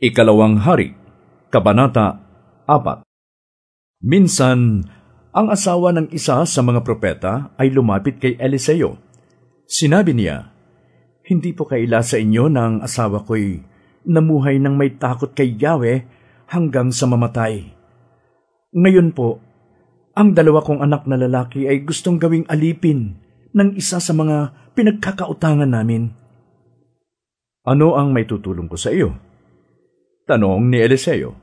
Ikalawang Hari, Kabanata 4 Minsan, ang asawa ng isa sa mga propeta ay lumapit kay Eliseo. Sinabi niya, Hindi po kaila sa inyo ang asawa ko'y namuhay ng may takot kay Yahweh hanggang sa mamatay. Ngayon po, ang dalawa kong anak na lalaki ay gustong gawing alipin ng isa sa mga pinagkakautangan namin. Ano ang may tutulong ko sa iyo? Tanong ni Eliseo.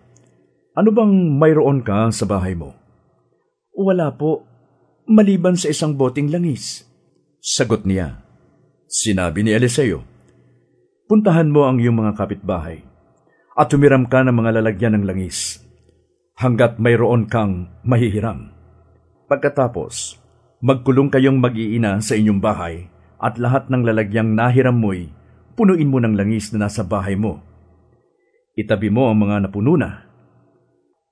Ano bang mayroon ka sa bahay mo? Wala po, maliban sa isang boting langis. Sagot niya. Sinabi ni Eliseo, Puntahan mo ang iyong mga kapitbahay at tumiram ka ng mga lalagyan ng langis hanggat mayroon kang mahihiram. Pagkatapos, magkulong kayong mag-iina sa inyong bahay at lahat ng lalagyang nahiram mo'y punuin mo ng langis na nasa bahay mo Itabi mo ang mga napuno na.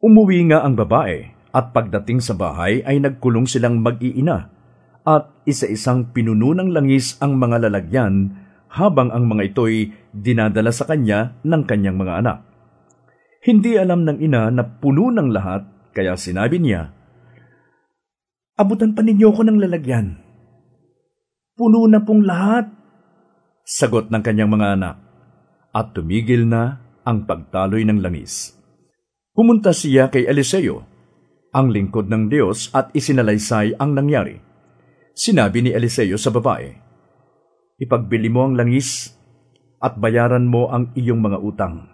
Umuwi nga ang babae at pagdating sa bahay ay nagkulong silang mag-iina at isa-isang pinuno ng langis ang mga lalagyan habang ang mga ito'y dinadala sa kanya ng kanyang mga anak. Hindi alam ng ina na puno ng lahat kaya sinabi niya, Abutan pa ninyo ko ng lalagyan. Puno na pong lahat. Sagot ng kanyang mga anak. At tumigil na ang pagtaloy ng langis. Pumunta siya kay Eliseo, ang lingkod ng Diyos at isinalaysay ang nangyari. Sinabi ni Eliseo sa babae, Ipagbili mo ang langis at bayaran mo ang iyong mga utang.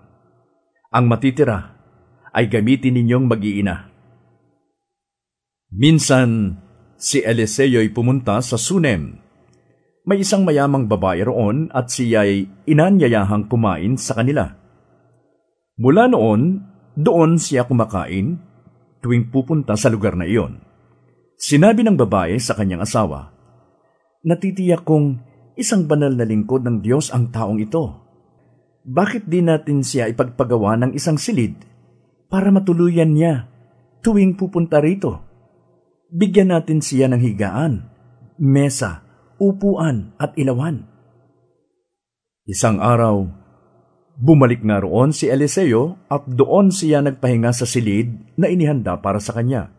Ang matitira ay gamitin ninyong mag-iina. Minsan, si Eliseo ay pumunta sa Sunem. May isang mayamang babae roon at siya ay inanyayahang kumain sa kanila. Mula noon, doon siya kumakain tuwing pupunta sa lugar na iyon. Sinabi ng babae sa kanyang asawa, Natitiyak kong isang banal na lingkod ng Diyos ang taong ito. Bakit di natin siya ipagpagawa ng isang silid para matuluyan niya tuwing pupunta rito? Bigyan natin siya ng higaan, mesa, upuan at ilawan. Isang araw, Bumalik nga roon si Eliseo at doon siya nagpahinga sa silid na inihanda para sa kanya.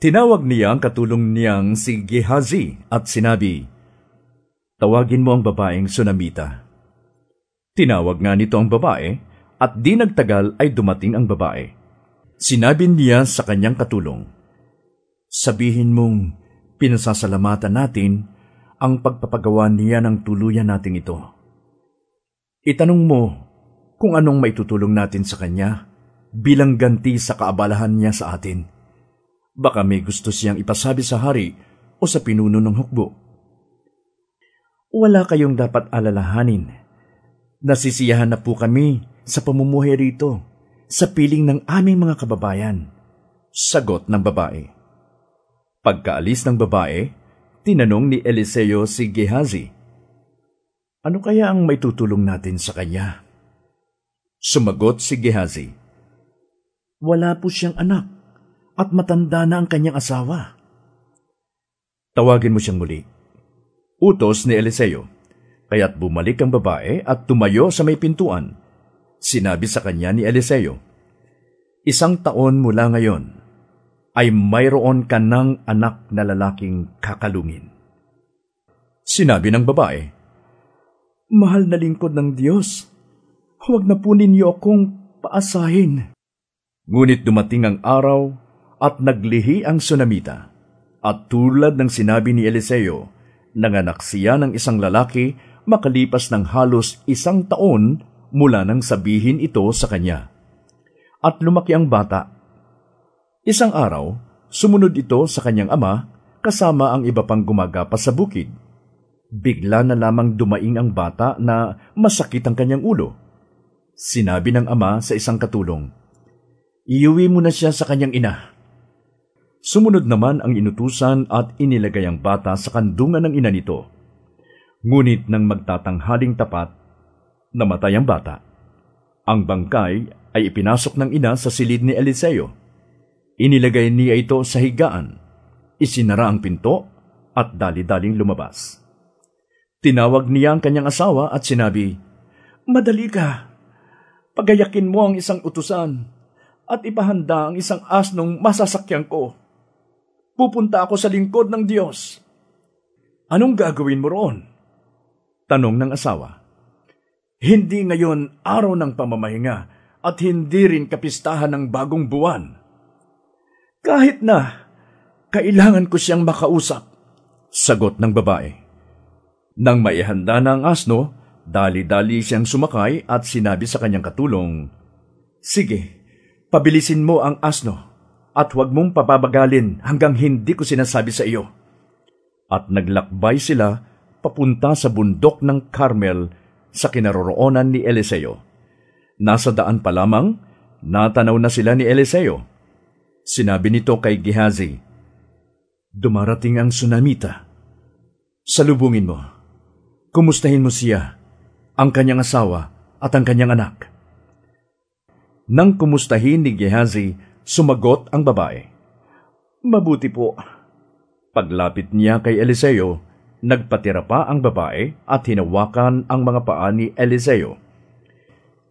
Tinawag niya ang katulong niyang si Gehazi at sinabi, Tawagin mo ang babaeng Sunamita. Tinawag nga nito ang babae at di nagtagal ay dumating ang babae. Sinabi niya sa kanyang katulong, Sabihin mong pinasasalamatan natin ang pagpapagawa niya ng tuluyan nating ito. Itanong mo kung anong maitutulong natin sa Kanya bilang ganti sa kaabalahan niya sa atin. Baka may gusto siyang ipasabi sa hari o sa pinuno ng hukbo. Wala kayong dapat alalahanin. Nasisiyahan na po kami sa pamumuhay rito, sa piling ng aming mga kababayan. Sagot ng babae. Pagkaalis ng babae, tinanong ni Eliseo si Gehazi, Ano kaya ang may tutulong natin sa kanya? Sumagot si Gehazi, Wala po siyang anak at matanda na ang kanyang asawa. Tawagin mo siyang muli. Utos ni Eliseo, kaya't bumalik ang babae at tumayo sa may pintuan. Sinabi sa kanya ni Eliseo, Isang taon mula ngayon ay mayroon ka ng anak na lalaking kakalungin. Sinabi ng babae, Mahal na lingkod ng Diyos, Huwag na po ninyo akong paasahin. Ngunit dumating ang araw at naglihi ang sunamita. At tulad ng sinabi ni Eliseo, nanganak siya ng isang lalaki makalipas ng halos isang taon mula nang sabihin ito sa kanya. At lumaki ang bata. Isang araw, sumunod ito sa kanyang ama kasama ang iba pang gumagapa sa bukid. Bigla na lamang dumaing ang bata na masakit ang kanyang ulo Sinabi ng ama sa isang katulong, Iuwi mo na siya sa kanyang ina. Sumunod naman ang inutusan at inilagay ang bata sa kandungan ng ina nito. Ngunit nang magtatanghaling tapat, namatay ang bata. Ang bangkay ay ipinasok ng ina sa silid ni Eliseo. Inilagay niya ito sa higaan, isinara ang pinto at dali-daling lumabas. Tinawag niya ang kanyang asawa at sinabi, Madali ka, Pagayakin mo ang isang utusan at ipahanda ang isang asnong masasakyan ko. Pupunta ako sa lingkod ng Diyos. Anong gagawin mo roon? Tanong ng asawa. Hindi ngayon araw ng pamamahinga at hindi rin kapistahan ng bagong buwan. Kahit na, kailangan ko siyang makausap. Sagot ng babae. Nang maihanda na ang asno, dali-dali siyang sumakay at sinabi sa kanyang katulong, Sige, pabilisin mo ang asno at huwag mong pababagalin hanggang hindi ko sinasabi sa iyo. At naglakbay sila papunta sa bundok ng Carmel sa kinaroroonan ni Eliseo. Nasa daan pa lamang, natanaw na sila ni Eliseo. Sinabi nito kay Gehazi, Dumarating ang tsunamita. Salubungin mo. Kumustahin mo siya, ang kanyang asawa at ang kanyang anak. Nang kumustahin ni Gehazi, sumagot ang babae. Mabuti po. Paglapit niya kay Eliseo, nagpatira pa ang babae at hinawakan ang mga paa ni Eliseo.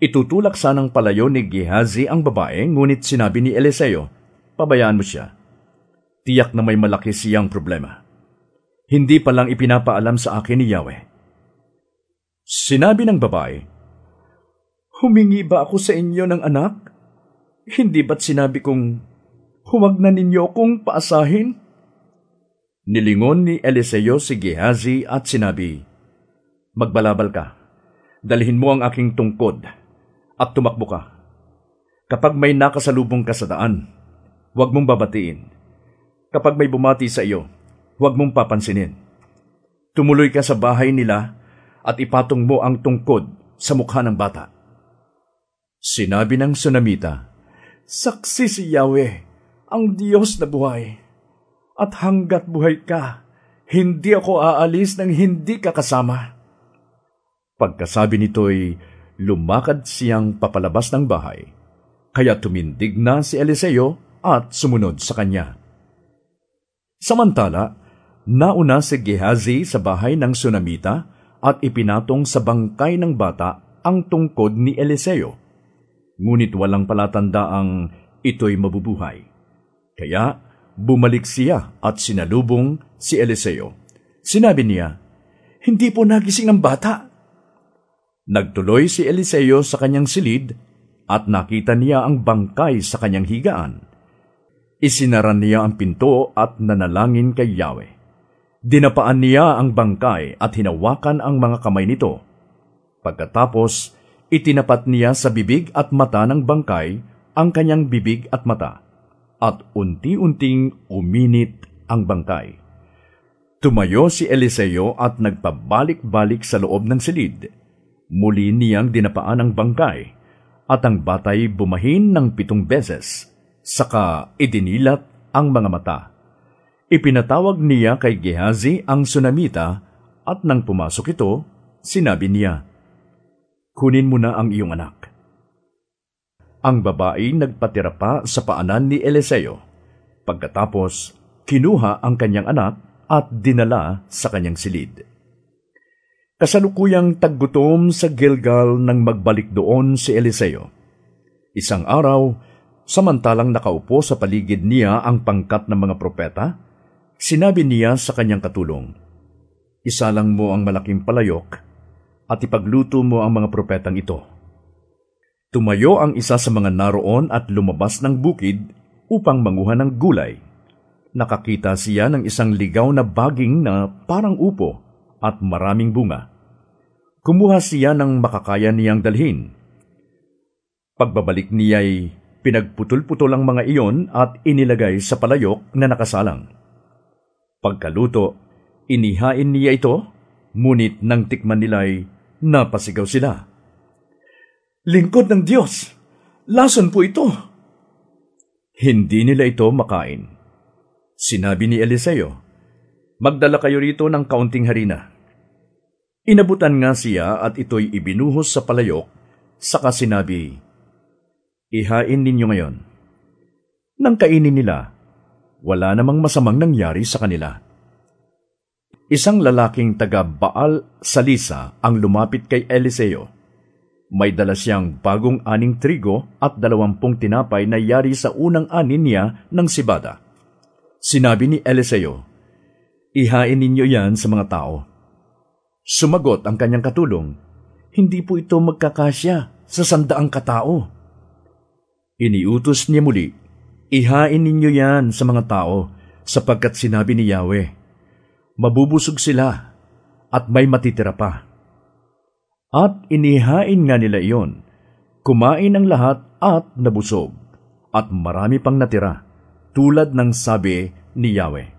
Itutulak sanang palayo ni Gehazi ang babae, ngunit sinabi ni Eliseo, pabayaan mo siya. Tiyak na may malaki siyang problema. Hindi pa lang ipinapaalam sa akin ni Yahweh. Sinabi ng babae, Humingi ba ako sa inyo ng anak? Hindi ba't sinabi kong, huwag na ninyo kong paasahin? Nilingon ni Eliseo si Gehazi at sinabi, Magbalabal ka, dalhin mo ang aking tungkod, at tumakbo ka. Kapag may nakasalubong ka sa daan, huwag mong babatiin. Kapag may bumati sa iyo, huwag mong papansinin. Tumuloy ka sa bahay nila at ipatong mo ang tungkod sa mukha ng bata. Sinabi ng Sunamita, Saksi si Yahweh, ang Diyos na buhay. At hanggat buhay ka, hindi ako aalis nang hindi ka kasama. Pagkasabi nito'y lumakad siyang papalabas ng bahay, kaya tumindig na si Eliseo at sumunod sa kanya. Samantala, Nauna si Gehazi sa bahay ng Sunamita at ipinatong sa bangkay ng bata ang tungkod ni Eliseo. Ngunit walang palatanda ang ito'y mabubuhay. Kaya bumalik siya at sinalubong si Eliseo. Sinabi niya, Hindi po nagising ang bata. Nagtuloy si Eliseo sa kanyang silid at nakita niya ang bangkay sa kanyang higaan. Isinara niya ang pinto at nanalangin kay Yahweh. Dinapaan niya ang bangkay at hinawakan ang mga kamay nito. Pagkatapos, itinapat niya sa bibig at mata ng bangkay ang kanyang bibig at mata, at unti-unting uminit ang bangkay. Tumayo si Eliseo at nagpabalik-balik sa loob ng silid. Muli niyang dinapaan ang bangkay, at ang batay bumahin ng pitong beses, saka idinilat ang mga mata. Ipinatawag niya kay Gehazi ang sunamita at nang pumasok ito, sinabi niya, Kunin mo na ang iyong anak. Ang babae nagpatira pa sa paanan ni Eliseo. Pagkatapos, kinuha ang kanyang anak at dinala sa kanyang silid. Kasalukuyang taggutom sa Gilgal nang magbalik doon si Eliseo. Isang araw, samantalang nakaupo sa paligid niya ang pangkat ng mga propeta, Sinabi niya sa kanyang katulong, Isalang mo ang malaking palayok at ipagluto mo ang mga propetang ito. Tumayo ang isa sa mga naroon at lumabas ng bukid upang manguha ng gulay. Nakakita siya ng isang ligaw na baging na parang upo at maraming bunga. Kumuha siya ng makakaya niyang dalhin. Pagbabalik niya'y pinagputol-putol ang mga iyon at inilagay sa palayok na nakasalang. Pagkaluto, inihain niya ito, ngunit nang tikman nila'y napasigaw sila. Lingkod ng Diyos! Lason po ito! Hindi nila ito makain. Sinabi ni Eliseo, Magdala kayo rito ng kaunting harina. Inabutan nga siya at ito'y ibinuhos sa palayok, saka sinabi, Ihain ninyo ngayon. Nang kainin nila, wala namang masamang nangyari sa kanila. Isang lalaking taga Baal Salisa ang lumapit kay Eliseo. May dala siyang bagong aning trigo at dalawampung tinapay na yari sa unang anin niya ng sibada. Sinabi ni Eliseo, Ihain ninyo yan sa mga tao. Sumagot ang kanyang katulong, Hindi po ito magkakasya sa sandaang katao. Iniutos niya muli, Ihain ninyo yan sa mga tao sapagkat sinabi ni Yahweh, Mabubusog sila at may matitira pa. At inihain nga nila iyon. Kumain ang lahat at nabusog, at marami pang natira, tulad ng sabi ni Yahweh.